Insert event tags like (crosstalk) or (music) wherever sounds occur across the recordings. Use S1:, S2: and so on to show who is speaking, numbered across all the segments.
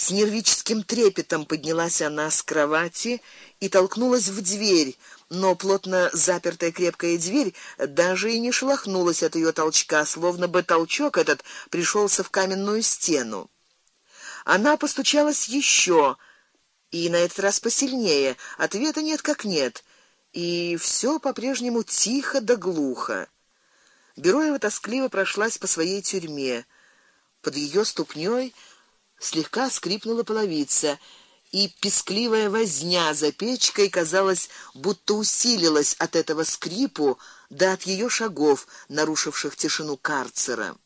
S1: С нервическим трепетом поднялась она с кровати и толкнулась в дверь, но плотно запертая крепкая дверь даже и не шелохнулась от ее толчка, словно бы толчок этот пришелся в каменную стену. Она постучалась еще, и на этот раз посильнее. Ответа нет как нет, и все по-прежнему тихо да глухо. Бероева тоскливо прошлась по своей тюрьме. Под ее ступней слегка скрипнула половица, и пескливая возня за печкой, казалось, будто усилилась от этого скрипу да от ее шагов, нарушивших тишину карцера.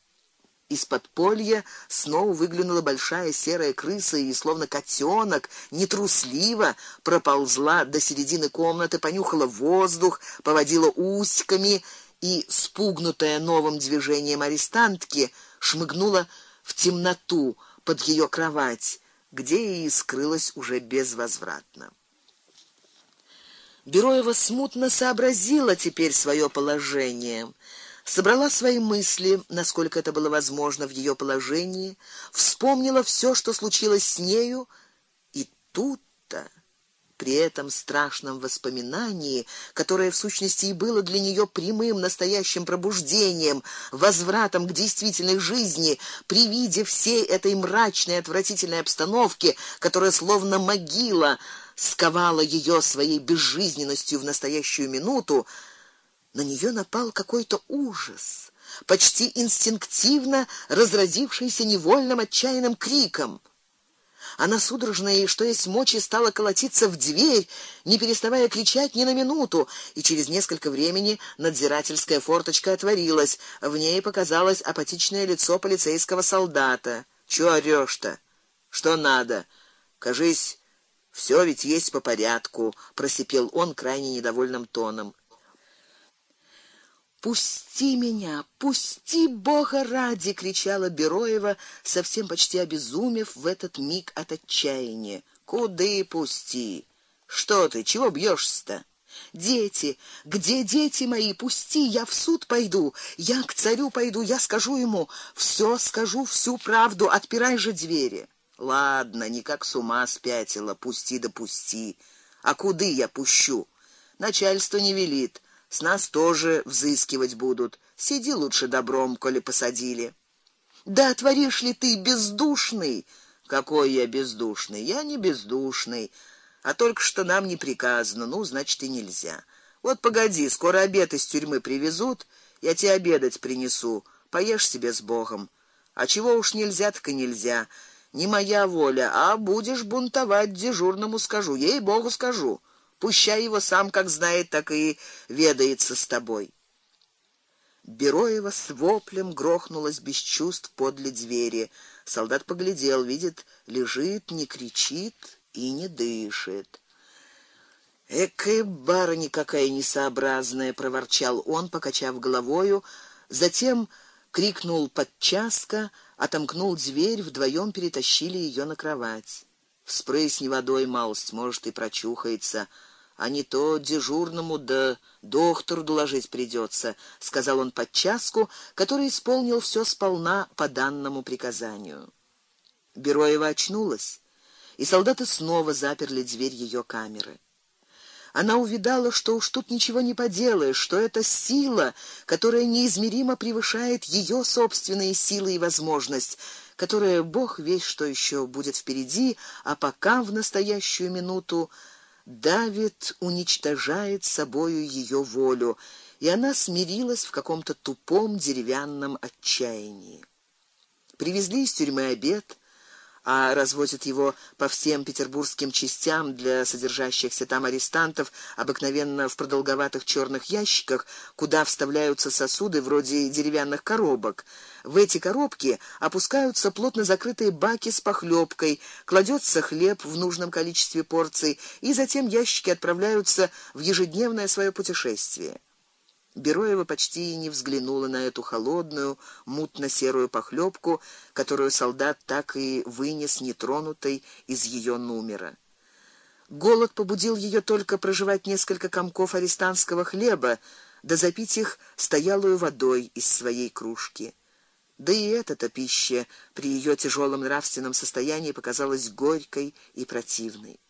S1: Из подполья снова выглянула большая серая крыса и словно котенок нетрусливо проползла до середины комнаты, понюхала воздух, поводила усиками и спугнутая новым движением арестантки шмыгнула в темноту под ее кровать, где и скрылась уже безвозвратно. Бероева смутно сообразила теперь свое положение собрала свои мысли, насколько это было возможно в ее положении, вспомнила все, что случилось с нею, и тут-то при этом страшном воспоминании, которое в сущности и было для нее прямым настоящим пробуждением, возвратом к действительной жизни, при виде всей этой мрачной, отвратительной обстановки, которая словно могила сковала ее своей безжизненностью в настоящую минуту, на нее напал какой-то ужас, почти инстинктивно разразившийся невольным отчаянным криком. Она судорожно и что есть мочи стала колотиться в дверь, не переставая кричать ни на минуту, и через несколько времени надзирательская форточка отворилась. В ней показалось апатичное лицо полицейского солдата. "Что орёшь-то? Что надо? Кажись, все ведь есть по порядку", просипел он крайне недовольным тоном. Пусти меня, пусти Бога ради, кричала Бероева, совсем почти обезумев в этот миг от отчаяния. Куды пусти? Что ты, чего бьешься-то? Дети, где дети мои? Пусти, я в суд пойду. Я к царю пойду, я скажу ему, все скажу, всю правду, отпирай же двери. Ладно, никак с ума спятила, пусти да пусти. А куды я пущу? Начальство не велит. С нас тоже взыскивать будут. Сиди лучше добром, коли посадили. Да отворишь ли ты, бездушный? Какой я бездушный? Я не бездушный, а только что нам не приказано, ну, значит, и нельзя. Вот погоди, скоро обед из тюрьмы привезут, я тебе обедать принесу. Поешь себе с Богом. А чего уж нельзя, так и нельзя. Не моя воля, а будешь бунтовать дежурному скажу, ей-богу скажу. Пущай его сам, как знает, так и ведается с тобой. Бероева с воплем грохнулась без чувств подле двери. Солдат поглядел, видит, лежит, не кричит и не дышит. Экая барыня какая несообразная, проворчал он, покачав головою, затем крикнул подчаска, отомкнул дверь, вдвоем перетащили ее на кровать. Вспрысни водой малость, может и прочухается а не то дежурному да доктору доложить придется, сказал он подчаску, который исполнил все сполна по данному приказанию. Бероева очнулась, и солдаты снова заперли дверь ее камеры. Она увидала, что уж тут ничего не поделаешь, что это сила, которая неизмеримо превышает ее собственные силы и возможность, которая Бог весь что еще будет впереди, а пока в настоящую минуту давит, уничтожает собою ее волю, и она смирилась в каком-то тупом деревянном отчаянии. Привезли из тюрьмы обед, а развозят его по всем петербургским частям для содержащихся там арестантов, обыкновенно в продолговатых черных ящиках, куда вставляются сосуды вроде деревянных коробок. В эти коробки опускаются плотно закрытые баки с похлебкой, кладется хлеб в нужном количестве порций, и затем ящики отправляются в ежедневное свое путешествие. Бероева почти и не взглянула на эту холодную, мутно-серую похлебку, которую солдат так и вынес нетронутой из ее номера. Голод побудил ее только прожевать несколько комков арестантского хлеба, да запить их стоялую водой из своей кружки. Да и эта-то пища при ее тяжелом нравственном состоянии показалась горькой и противной.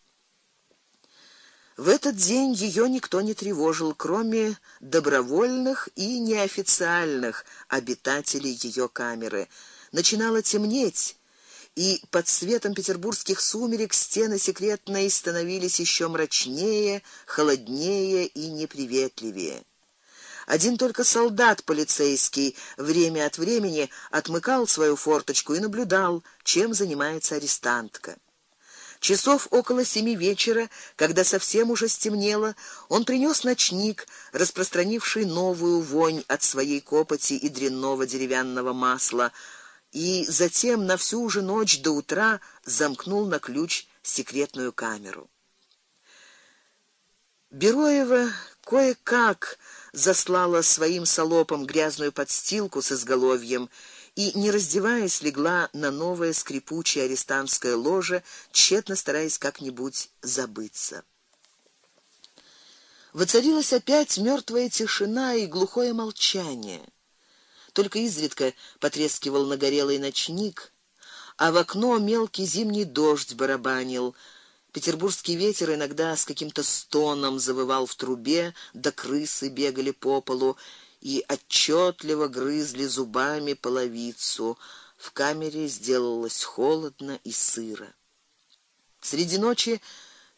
S1: В этот день ее никто не тревожил, кроме добровольных и неофициальных обитателей ее камеры. Начинало темнеть, и под светом петербургских сумерек стены секретной становились еще мрачнее, холоднее и неприветливее. Один только солдат полицейский время от времени отмыкал свою форточку и наблюдал, чем занимается арестантка. Часов около семи вечера, когда совсем уже стемнело, он принес ночник, распространивший новую вонь от своей копоти и дрянного деревянного масла, и затем на всю же ночь до утра замкнул на ключ секретную камеру. Бероева кое-как заслала своим салопом грязную подстилку с изголовьем и, не раздеваясь, легла на новое скрипучее арестантское ложе, тщетно стараясь как-нибудь забыться. Воцарилась опять мертвая тишина и глухое молчание. Только изредка потрескивал нагорелый ночник, а в окно мелкий зимний дождь барабанил. Петербургский ветер иногда с каким-то стоном завывал в трубе, да крысы бегали по полу и отчетливо грызли зубами половицу. В камере сделалось холодно и сыро. Среди ночи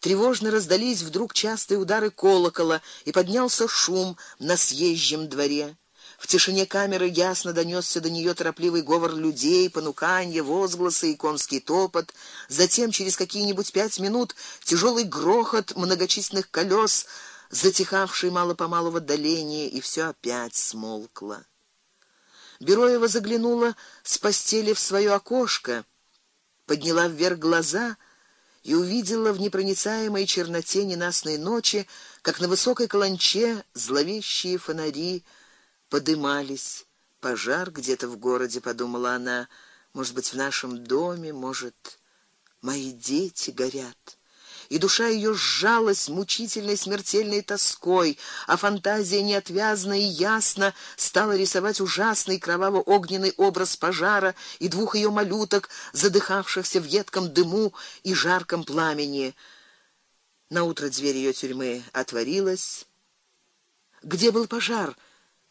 S1: тревожно раздались вдруг частые удары колокола, и поднялся шум на съезжем дворе. В тишине камеры ясно донесся до нее торопливый говор людей, понуканье, возгласы и конский топот. Затем через какие-нибудь пять минут тяжелый грохот многочисленных колес затихавший мало-помалу в отдалении, и все опять смолкло. Бероева заглянула с постели в свое окошко, подняла вверх глаза и увидела в непроницаемой черноте ненастной ночи, как на высокой каланче зловещие фонари подымались. Пожар где-то в городе, подумала она. Может быть, в нашем доме, может, мои дети горят и душа ее сжалась мучительной смертельной тоской, а фантазия неотвязно и ясно стала рисовать ужасный кроваво-огненный образ пожара и двух ее малюток, задыхавшихся в едком дыму и жарком пламени. На утро дверь ее тюрьмы отворилась. Где был пожар?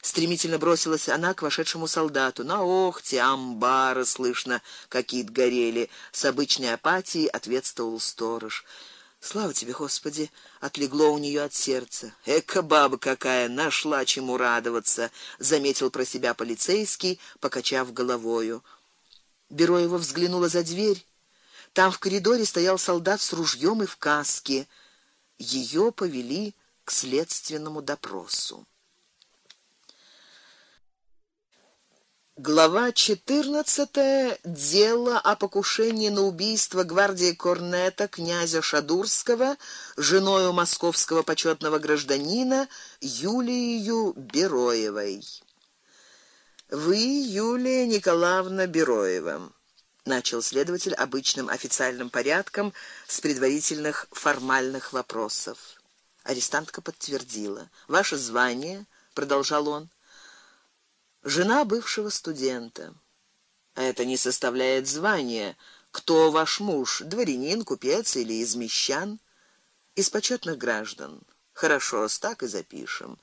S1: Стремительно бросилась она к вошедшему солдату. На охте амбары слышно, какие-то горели. С обычной апатией ответствовал сторож. Слава тебе, Господи, отлегло у нее от сердца. Эка баба какая, нашла чему радоваться, заметил про себя полицейский, покачав головою. Бероева взглянула за дверь. Там в коридоре стоял солдат с ружьем и в каске. Ее повели к следственному допросу. Глава 14. Дело о покушении на убийство гвардии корнета князя Шадурского женой московского почетного гражданина Юлию Бероевой. Вы, Юлия Николаевна Бероева, начал следователь обычным официальным порядком с предварительных формальных вопросов. Арестантка подтвердила. Ваше звание, продолжал он жена бывшего студента. Это не составляет звания. Кто ваш муж? Дворянин, купец или из мещан? Из почетных граждан. Хорошо, так и запишем.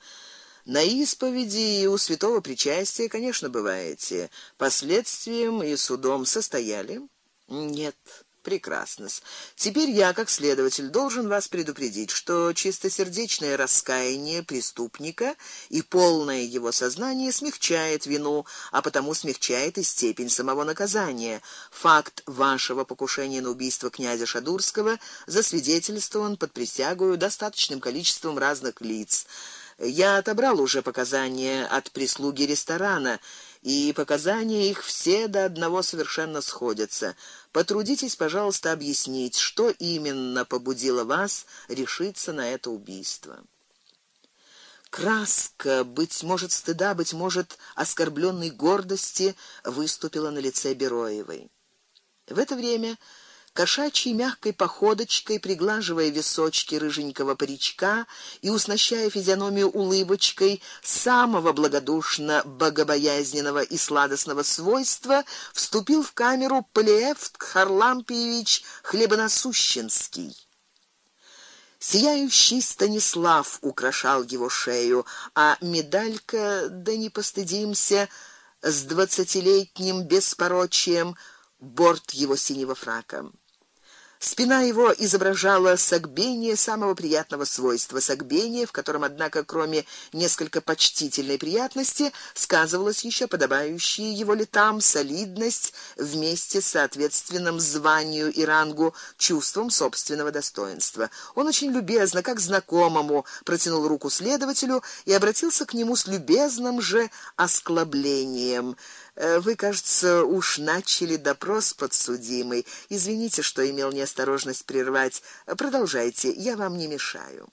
S1: На исповеди и у святого причастия, конечно, бываете. Последствием и судом состояли? Нет. Прекрасно. Теперь я, как следователь, должен вас предупредить, что чистосердечное раскаяние преступника и полное его сознание смягчает вину, а потому смягчает и степень самого наказания. Факт вашего покушения на убийство князя Шадурского засвидетельствован под присягою достаточным количеством разных лиц. Я отобрал уже показания от прислуги ресторана, и показания их все до одного совершенно сходятся. Потрудитесь, пожалуйста, объяснить, что именно побудило вас решиться на это убийство. Краска, быть может, стыда, быть может, оскорбленной гордости выступила на лице Бероевой. В это время кошачьей мягкой походочкой, приглаживая височки рыженького паричка и уснащая физиономию улыбочкой самого благодушно богобоязненного и сладостного свойства, вступил в камеру Полиевт Харлампиевич Хлебоносущенский. Сияющий Станислав украшал его шею, а медалька, да не постыдимся, с двадцатилетним беспорочием борт его синего фрака. Спина его изображала согбение самого приятного свойства, согбение, в котором однако кроме несколько почтительной приятности сказывалась еще подобающая его летам солидность вместе с соответственным званию и рангу чувством собственного достоинства. Он очень любезно, как знакомому, протянул руку следователю и обратился к нему с любезным же осклаблением. Э, вы, кажется, уж начали допрос подсудимый. Извините, что имел неосторожность прервать. Продолжайте, я вам не мешаю.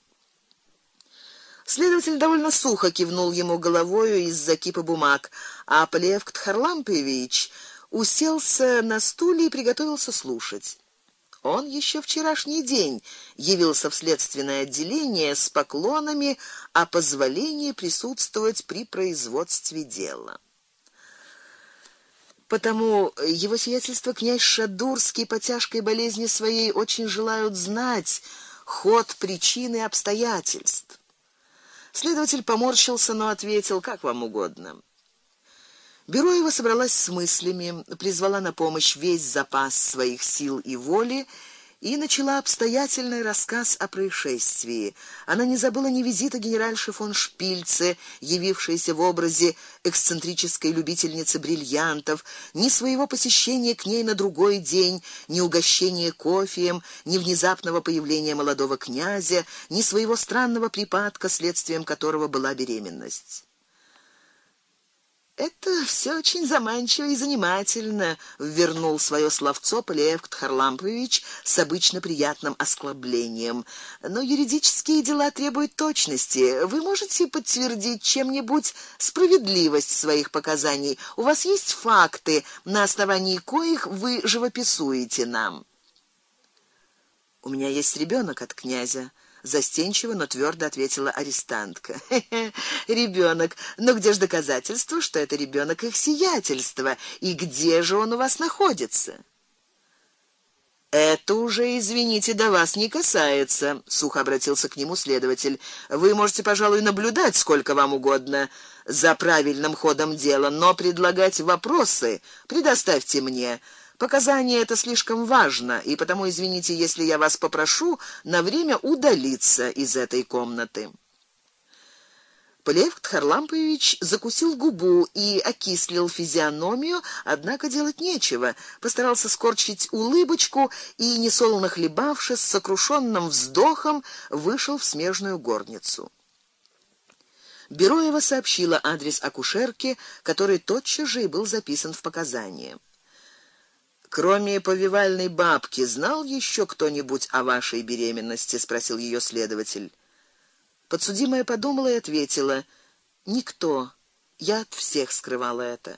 S1: Следователь довольно сухо кивнул ему головою из-за кипа бумаг, а Полевк Тхарлампевич уселся на стуле и приготовился слушать. Он еще вчерашний день явился в следственное отделение с поклонами о позволении присутствовать при производстве дела. Потому его сиятельство князь Шадурский по тяжкой болезни своей очень желают знать ход причины обстоятельств. Следователь поморщился, но ответил: "Как вам угодно". Бероева собралась с мыслями, призвала на помощь весь запас своих сил и воли и начала обстоятельный рассказ о происшествии. Она не забыла ни визита генеральши фон Шпильце, явившейся в образе эксцентрической любительницы бриллиантов, ни своего посещения к ней на другой день, ни угощения кофеем, ни внезапного появления молодого князя, ни своего странного припадка, следствием которого была беременность. Это все очень заманчиво и занимательно, вернул свое словцо Полеевк Харлампович с обычно приятным осклаблением. Но юридические дела требуют точности. Вы можете подтвердить чем-нибудь справедливость своих показаний? У вас есть факты, на основании коих вы живописуете нам? У меня есть ребенок от князя, застенчиво, но твердо ответила арестантка. (laughs) Ребенок, но где же доказательство, что это ребенок их сиятельства, и где же он у вас находится? Это уже, извините, до вас не касается, сухо обратился к нему следователь. Вы можете, пожалуй, наблюдать сколько вам угодно за правильным ходом дела, но предлагать вопросы предоставьте мне. Показания это слишком важно, и потому извините, если я вас попрошу на время удалиться из этой комнаты. Полевк Харлампович закусил губу и окислил физиономию, однако делать нечего. Постарался скорчить улыбочку и несолоно хлебавшись с сокрушенным вздохом вышел в смежную горницу. Бероева сообщила адрес акушерки, который тотчас же и был записан в показания. Кроме повивальной бабки, знал еще кто-нибудь о вашей беременности, спросил ее следователь. Подсудимая подумала и ответила: никто. Я от всех скрывала это.